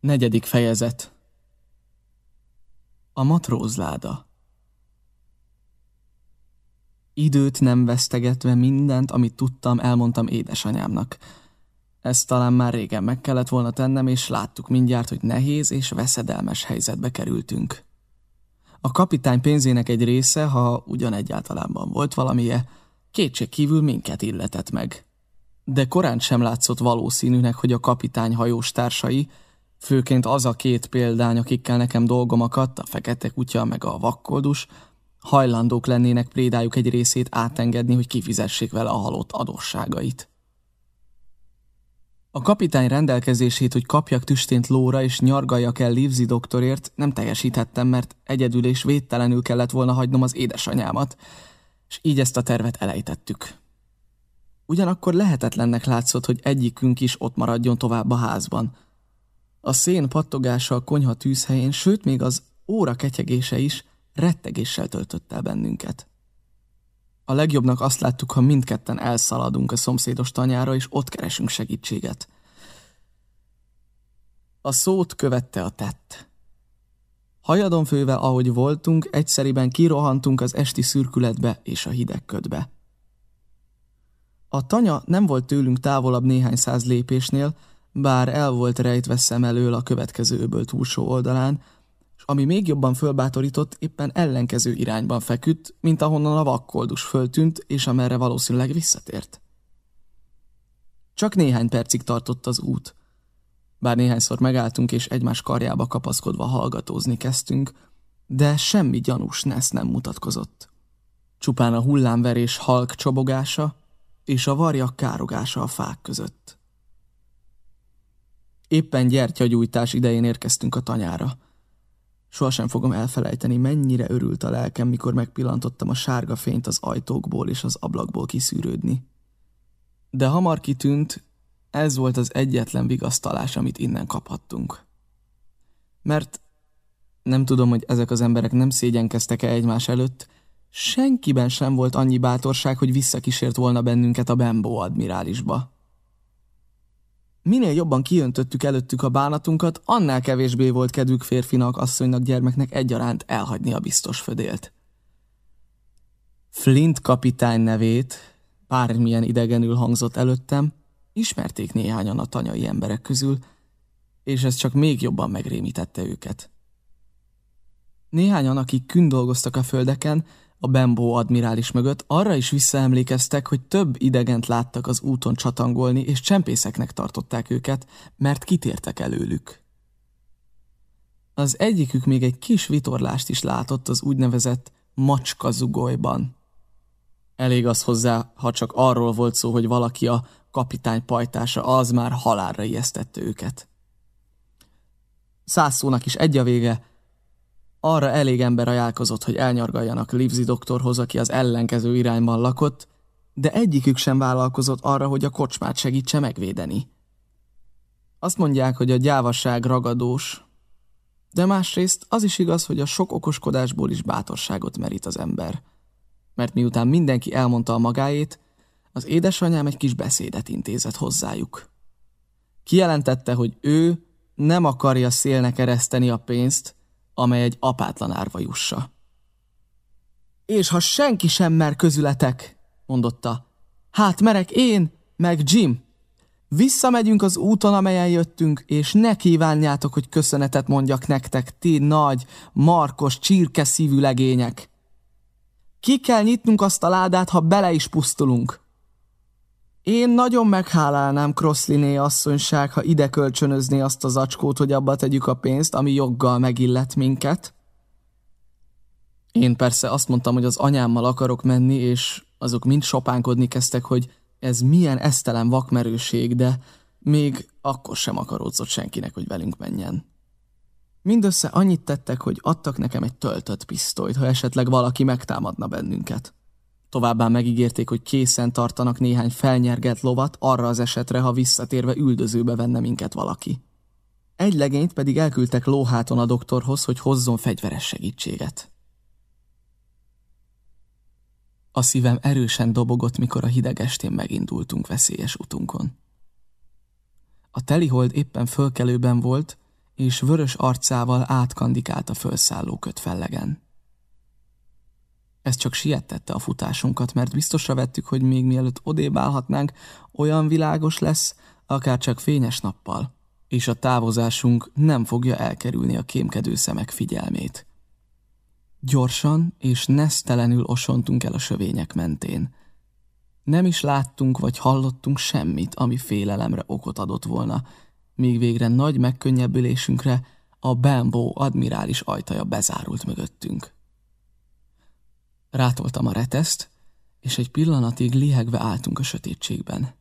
Negyedik fejezet A matrózláda Időt nem vesztegetve mindent, amit tudtam, elmondtam édesanyámnak. Ezt talán már régen meg kellett volna tennem, és láttuk mindjárt, hogy nehéz és veszedelmes helyzetbe kerültünk. A kapitány pénzének egy része, ha ugyan egyáltalánban volt valamije, kétség kívül minket illetett meg. De korán sem látszott valószínűnek, hogy a kapitány hajós társai, Főként az a két példány, akikkel nekem dolgom akadt, a fekete kutya meg a vakkoldus, hajlandók lennének prédájuk egy részét átengedni, hogy kifizessék vele a halott adósságait. A kapitány rendelkezését, hogy kapjak tüstént lóra és nyargaljak el Livzi doktorért, nem teljesíthettem, mert egyedül és védtelenül kellett volna hagynom az édesanyámat, és így ezt a tervet elejtettük. Ugyanakkor lehetetlennek látszott, hogy egyikünk is ott maradjon tovább a házban – a szén pattogása a konyha tűzhelyén, sőt még az óra ketyegése is rettegéssel töltött el bennünket. A legjobbnak azt láttuk, ha mindketten elszaladunk a szomszédos tanyára, és ott keresünk segítséget. A szót követte a tett. Hajadon főve, ahogy voltunk, egyszeriben kirohantunk az esti szürkületbe és a hideg ködbe. A tanya nem volt tőlünk távolabb néhány száz lépésnél, bár el volt rejtve szem elől a következő öböl túlsó oldalán, és ami még jobban fölbátorított, éppen ellenkező irányban feküdt, mint ahonnan a vakkoldus föltűnt, és amerre valószínűleg visszatért. Csak néhány percig tartott az út. Bár néhányszor megálltunk és egymás karjába kapaszkodva hallgatózni kezdtünk, de semmi gyanús nesz nem mutatkozott. Csupán a hullámverés halk csobogása és a varjak károgása a fák között. Éppen gyertyagyújtás idején érkeztünk a tanyára. Sohasem fogom elfelejteni, mennyire örült a lelkem, mikor megpillantottam a sárga fényt az ajtókból és az ablakból kiszűrődni. De hamar kitűnt, ez volt az egyetlen vigasztalás, amit innen kaphattunk. Mert nem tudom, hogy ezek az emberek nem szégyenkeztek-e egymás előtt, senkiben sem volt annyi bátorság, hogy visszakísért volna bennünket a Bembo admirálisba. Minél jobban kiöntöttük előttük a bánatunkat, annál kevésbé volt kedvük férfinak, asszonynak, gyermeknek egyaránt elhagyni a biztos födélt. Flint kapitány nevét, bármilyen idegenül hangzott előttem, ismerték néhányan a tanyai emberek közül, és ez csak még jobban megrémítette őket. Néhányan, akik kündolgoztak a földeken, a Bembo admirális mögött arra is visszaemlékeztek, hogy több idegent láttak az úton csatangolni, és csempészeknek tartották őket, mert kitértek előlük. Az egyikük még egy kis vitorlást is látott az úgynevezett macska zugolyban. Elég az hozzá, ha csak arról volt szó, hogy valaki a kapitány pajtása, az már halálra ijesztette őket. Száz is egy a vége, arra elég ember ajánlkozott, hogy elnyargaljanak Livzi doktorhoz, aki az ellenkező irányban lakott, de egyikük sem vállalkozott arra, hogy a kocsmát segítse megvédeni. Azt mondják, hogy a gyávasság ragadós, de másrészt az is igaz, hogy a sok okoskodásból is bátorságot merít az ember. Mert miután mindenki elmondta a magáét, az édesanyám egy kis beszédet intézett hozzájuk. Kijelentette, hogy ő nem akarja szélnek ereszteni a pénzt, amely egy apátlan árva jussa. És ha senki sem mer közületek, mondotta, hát merek én, meg Jim. Visszamegyünk az úton, amelyen jöttünk, és ne kívánjátok, hogy köszönetet mondjak nektek, ti nagy, markos, csirke szívű legények. Ki kell nyitnunk azt a ládát, ha bele is pusztulunk. Én nagyon meghálálnám Crossliné asszonyság, ha ide kölcsönözné azt az acskót, hogy abba tegyük a pénzt, ami joggal megillet minket. Én persze azt mondtam, hogy az anyámmal akarok menni, és azok mind sopánkodni kezdtek, hogy ez milyen esztelen vakmerőség, de még akkor sem akaródzott senkinek, hogy velünk menjen. Mindössze annyit tettek, hogy adtak nekem egy töltött pisztolyt, ha esetleg valaki megtámadna bennünket. Továbbá megígérték, hogy készen tartanak néhány felnyergelt lovat arra az esetre, ha visszatérve üldözőbe venne minket valaki. Egy legényt pedig elküldtek lóháton a doktorhoz, hogy hozzon fegyveres segítséget. A szívem erősen dobogott, mikor a hideg estén megindultunk veszélyes utunkon. A telihold éppen fölkelőben volt, és vörös arcával átkandikált a fölszálló kötfellegen. Ez csak sietette a futásunkat, mert biztosra vettük, hogy még mielőtt odébb állhatnánk, olyan világos lesz, akár csak fényes nappal, és a távozásunk nem fogja elkerülni a kémkedő szemek figyelmét. Gyorsan és nesztelenül osontunk el a sövények mentén. Nem is láttunk vagy hallottunk semmit, ami félelemre okot adott volna, míg végre nagy megkönnyebbülésünkre a Bambó admirális ajtaja bezárult mögöttünk. Rátoltam a reteszt, és egy pillanatig lihegve álltunk a sötétségben.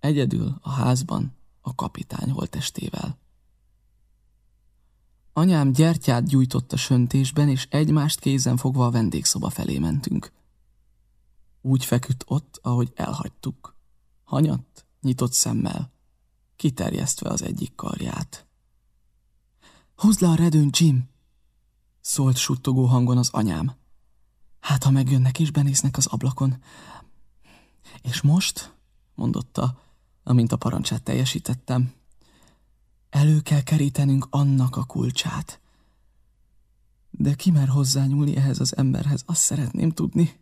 Egyedül a házban a kapitány holtestével. Anyám gyertyát gyújtott a söntésben, és egymást kézen fogva a vendégszoba felé mentünk. Úgy feküdt ott, ahogy elhagytuk. Hanyatt, nyitott szemmel, kiterjesztve az egyik karját. Húzd le a redőn, Jim! szólt suttogó hangon az anyám. Hát, ha megjönnek és benéznek az ablakon. És most, mondotta, amint a parancsát teljesítettem, elő kell kerítenünk annak a kulcsát. De ki mer hozzányúlni ehhez az emberhez, azt szeretném tudni.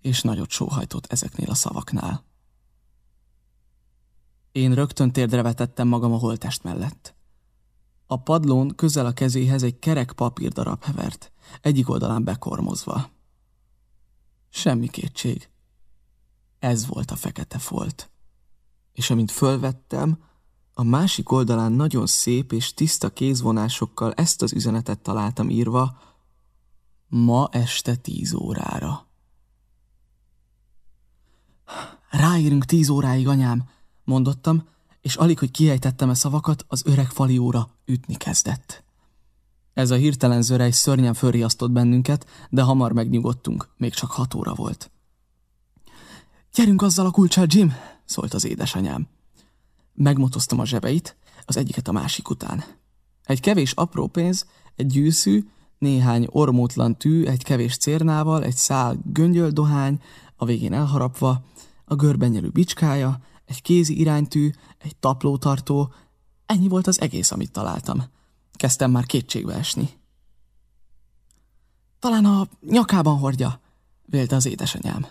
És nagyot sóhajtott ezeknél a szavaknál. Én rögtön térdre vetettem magam a holtest mellett. A padlón közel a kezéhez egy kerek papírdarab hevert, egyik oldalán bekormozva. Semmi kétség. Ez volt a fekete folt. És amint fölvettem, a másik oldalán nagyon szép és tiszta kézvonásokkal ezt az üzenetet találtam írva, ma este tíz órára. Ráérünk tíz óráig, anyám, mondottam, és alig, hogy kiejtettem a szavakat, az öreg fali óra ütni kezdett. Ez a hirtelen zörej szörnyen fölriasztott bennünket, de hamar megnyugodtunk, még csak hat óra volt. Gyerünk azzal a kulcsal, Jim, szólt az édesanyám. Megmotoztam a zsebeit, az egyiket a másik után. Egy kevés apró pénz, egy gyűszű, néhány ormótlan tű, egy kevés cérnával, egy szál göngyöldohány, a végén elharapva, a görbenyelő bicskája, egy kézi iránytű, egy taplótartó, ennyi volt az egész, amit találtam. Kezdtem már kétségbe esni. Talán a nyakában hordja, vélte az édesanyám.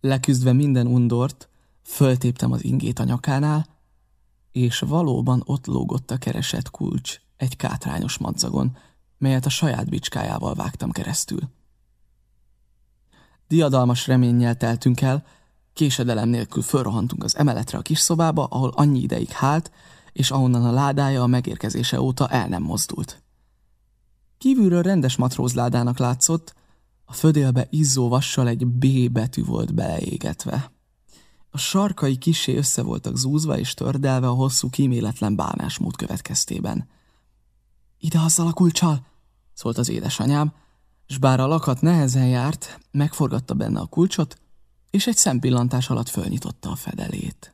Leküzdve minden undort, föltéptem az ingét a nyakánál, és valóban ott lógott a keresett kulcs egy kátrányos madzagon, melyet a saját bicskájával vágtam keresztül. Diadalmas reménnyel teltünk el, késedelem nélkül fölrohantunk az emeletre a kis szobába, ahol annyi ideig hált, és ahonnan a ládája a megérkezése óta el nem mozdult. Kívülről rendes matrózládának látszott, a födélbe izzó vassal egy B betű volt beleégetve. A sarkai kisé össze voltak zúzva és tördelve a hosszú kíméletlen bánásmód következtében. Ide azzal a kulcsal, szólt az édesanyám, s bár a lakat nehezen járt, megforgatta benne a kulcsot, és egy szempillantás alatt fölnyitotta a fedelét.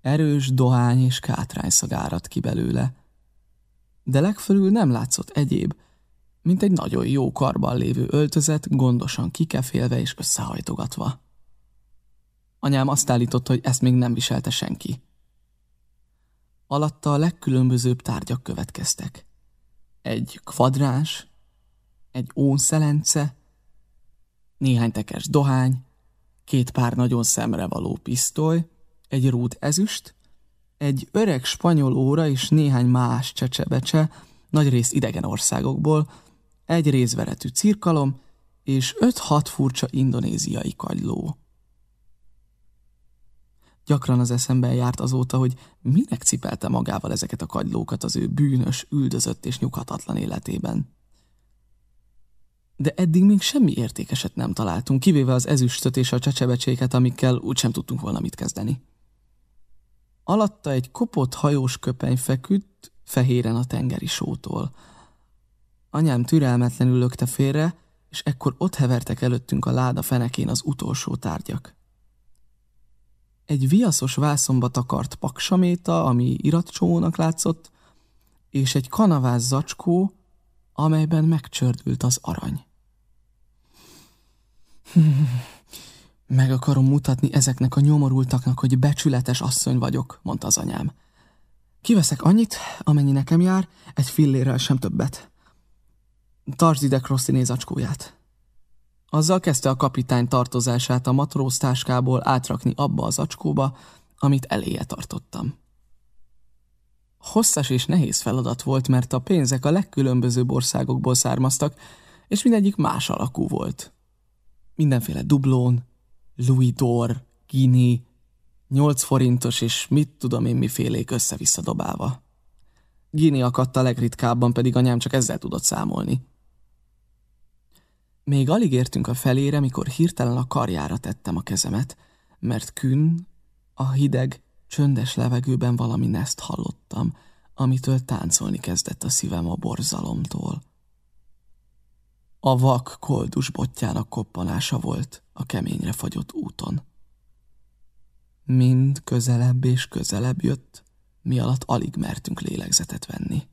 Erős dohány és kátrány szagárad ki belőle, de legfelül nem látszott egyéb, mint egy nagyon jó karban lévő öltözet, gondosan kikefélve és összehajtogatva. Anyám azt állította, hogy ezt még nem viselte senki. Alatta a legkülönbözőbb tárgyak következtek. Egy kvadráns, egy ónszelence, néhány tekes dohány, két pár nagyon szemre való pisztoly, egy rút ezüst, egy öreg spanyol óra és néhány más csecsebecse, nagyrészt idegen országokból, egy részveretű cirkalom és öt-hat furcsa indonéziai kagyló. Gyakran az eszembe járt azóta, hogy minek cipelte magával ezeket a kagylókat az ő bűnös, üldözött és nyughatatlan életében. De eddig még semmi értékeset nem találtunk, kivéve az ezüstöt és a csecsebecséket, amikkel úgysem tudtunk volna mit kezdeni. Alatta egy kopott hajós köpeny feküdt, fehéren a tengeri sótól. Anyám türelmetlenül lökte félre, és ekkor ott hevertek előttünk a láda fenekén az utolsó tárgyak. Egy viaszos vászomba takart paksaméta, ami iratcsónak látszott, és egy kanavász zacskó, amelyben megcsördült az arany. Meg akarom mutatni ezeknek a nyomorultaknak, hogy becsületes asszony vagyok, mondta az anyám. Kiveszek annyit, amennyi nekem jár, egy fillérrel sem többet. Tartsd ide Crossi nézacskóját. Azzal kezdte a kapitány tartozását a matróz táskából átrakni abba az acskóba, amit eléje tartottam. Hosszas és nehéz feladat volt, mert a pénzek a legkülönbözőbb országokból származtak, és mindegyik más alakú volt. Mindenféle dublón, Louis d'Or, Guinea, 8 forintos és mit tudom én mifélék össze-vissza dobálva. Gini akadt a legritkábban, pedig anyám csak ezzel tudott számolni. Még alig értünk a felére, mikor hirtelen a karjára tettem a kezemet, mert kün, a hideg, csöndes levegőben valami neszt hallottam, amitől táncolni kezdett a szívem a borzalomtól. A vak koldus botjának koppanása volt a keményre fagyott úton. Mind közelebb és közelebb jött, mi alatt alig mertünk lélegzetet venni.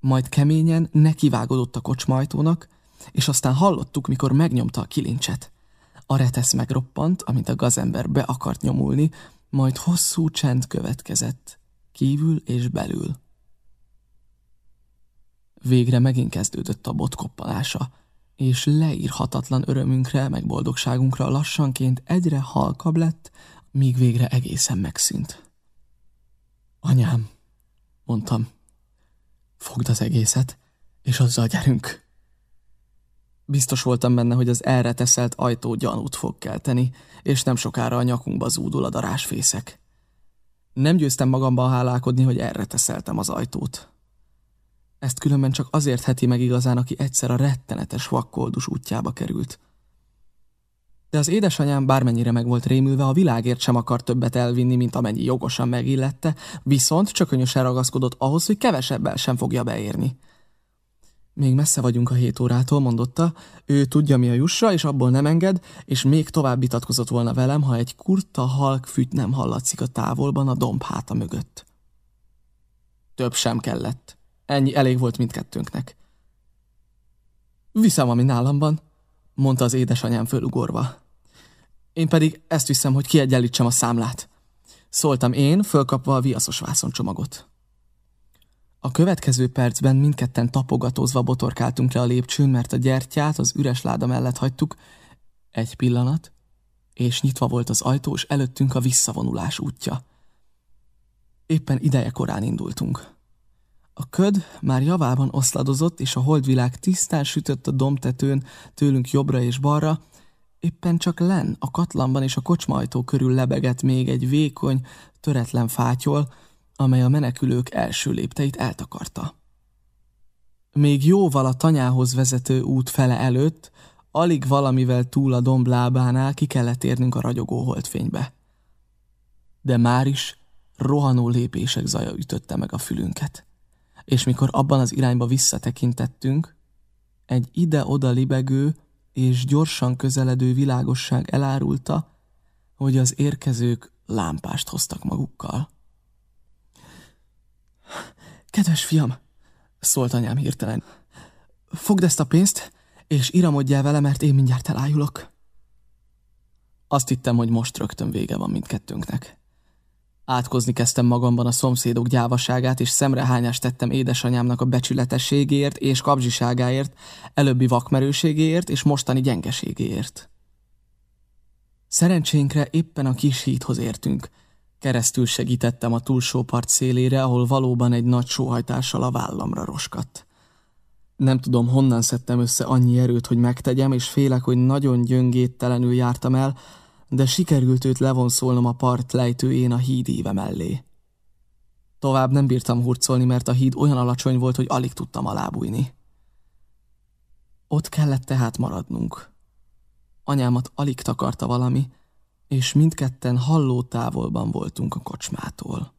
Majd keményen nekivágodott a kocsmajtónak, és aztán hallottuk, mikor megnyomta a kilincset. A retesz megroppant, amint a gazember be akart nyomulni, majd hosszú csend következett, kívül és belül. Végre megint kezdődött a botkoppalása, és leírhatatlan örömünkre, meg boldogságunkra lassanként egyre halkabb lett, míg végre egészen megszűnt. Anyám, mondtam, fogd az egészet, és azzal gyerünk. Biztos voltam benne, hogy az erre teszelt ajtó gyanút fog kelteni, és nem sokára a nyakunkba zúdul a darásfészek. Nem győztem magamban hálálkodni, hogy erre teszeltem az ajtót. Ezt különben csak azért heti meg igazán, aki egyszer a rettenetes vakkoldus útjába került. De az édesanyám bármennyire meg volt rémülve, a világért sem akar többet elvinni, mint amennyi jogosan megillette, viszont csökönyösen ragaszkodott ahhoz, hogy kevesebbel sem fogja beérni. Még messze vagyunk a hét órától, mondotta, ő tudja mi a jussa, és abból nem enged, és még tovább vitatkozott volna velem, ha egy kurta halk füty nem hallatszik a távolban a domb háta mögött. Több sem kellett. Ennyi elég volt mindkettőnknek. Viszem, ami nálam van, mondta az édesanyám fölugorva. Én pedig ezt viszem, hogy kiegyenlítsem a számlát. Szóltam én, fölkapva a viaszos csomagot. A következő percben mindketten tapogatózva botorkáltunk le a lépcsőn, mert a gyertyát az üres láda mellett hagytuk. Egy pillanat, és nyitva volt az ajtó, és előttünk a visszavonulás útja. Éppen ideje korán indultunk. A köd már javában oszladozott, és a holdvilág tisztán sütött a domtetőn tőlünk jobbra és balra, éppen csak len, a katlanban és a kocsmajtó körül lebegett még egy vékony, töretlen fátyol, amely a menekülők első lépteit eltakarta. Még jóval a tanyához vezető út fele előtt, alig valamivel túl a domblábánál ki kellett érnünk a ragyogó holdfénybe. De már is rohanó lépések zaja ütötte meg a fülünket. És mikor abban az irányba visszatekintettünk, egy ide-oda libegő és gyorsan közeledő világosság elárulta, hogy az érkezők lámpást hoztak magukkal. Kedves fiam, szólt anyám hirtelen, fogd ezt a pénzt, és iramodjál vele, mert én mindjárt elájulok. Azt hittem, hogy most rögtön vége van mindkettőnknek. Átkozni kezdtem magamban a szomszédok gyávaságát, és szemrehányást tettem édesanyámnak a becsületességéért és kapzsiságáért, előbbi vakmerőségéért és mostani gyengeségéért. Szerencsénkre éppen a kis híthoz értünk, Keresztül segítettem a túlsó part szélére, ahol valóban egy nagy sóhajtással a vállamra roskadt. Nem tudom, honnan szedtem össze annyi erőt, hogy megtegyem, és félek, hogy nagyon gyöngéttelenül jártam el, de sikerült őt levonszolnom a part lejtőjén a híd éve mellé. Tovább nem bírtam hurcolni, mert a híd olyan alacsony volt, hogy alig tudtam alábújni. Ott kellett tehát maradnunk. Anyámat alig takarta valami, és mindketten halló távolban voltunk a kocsmától.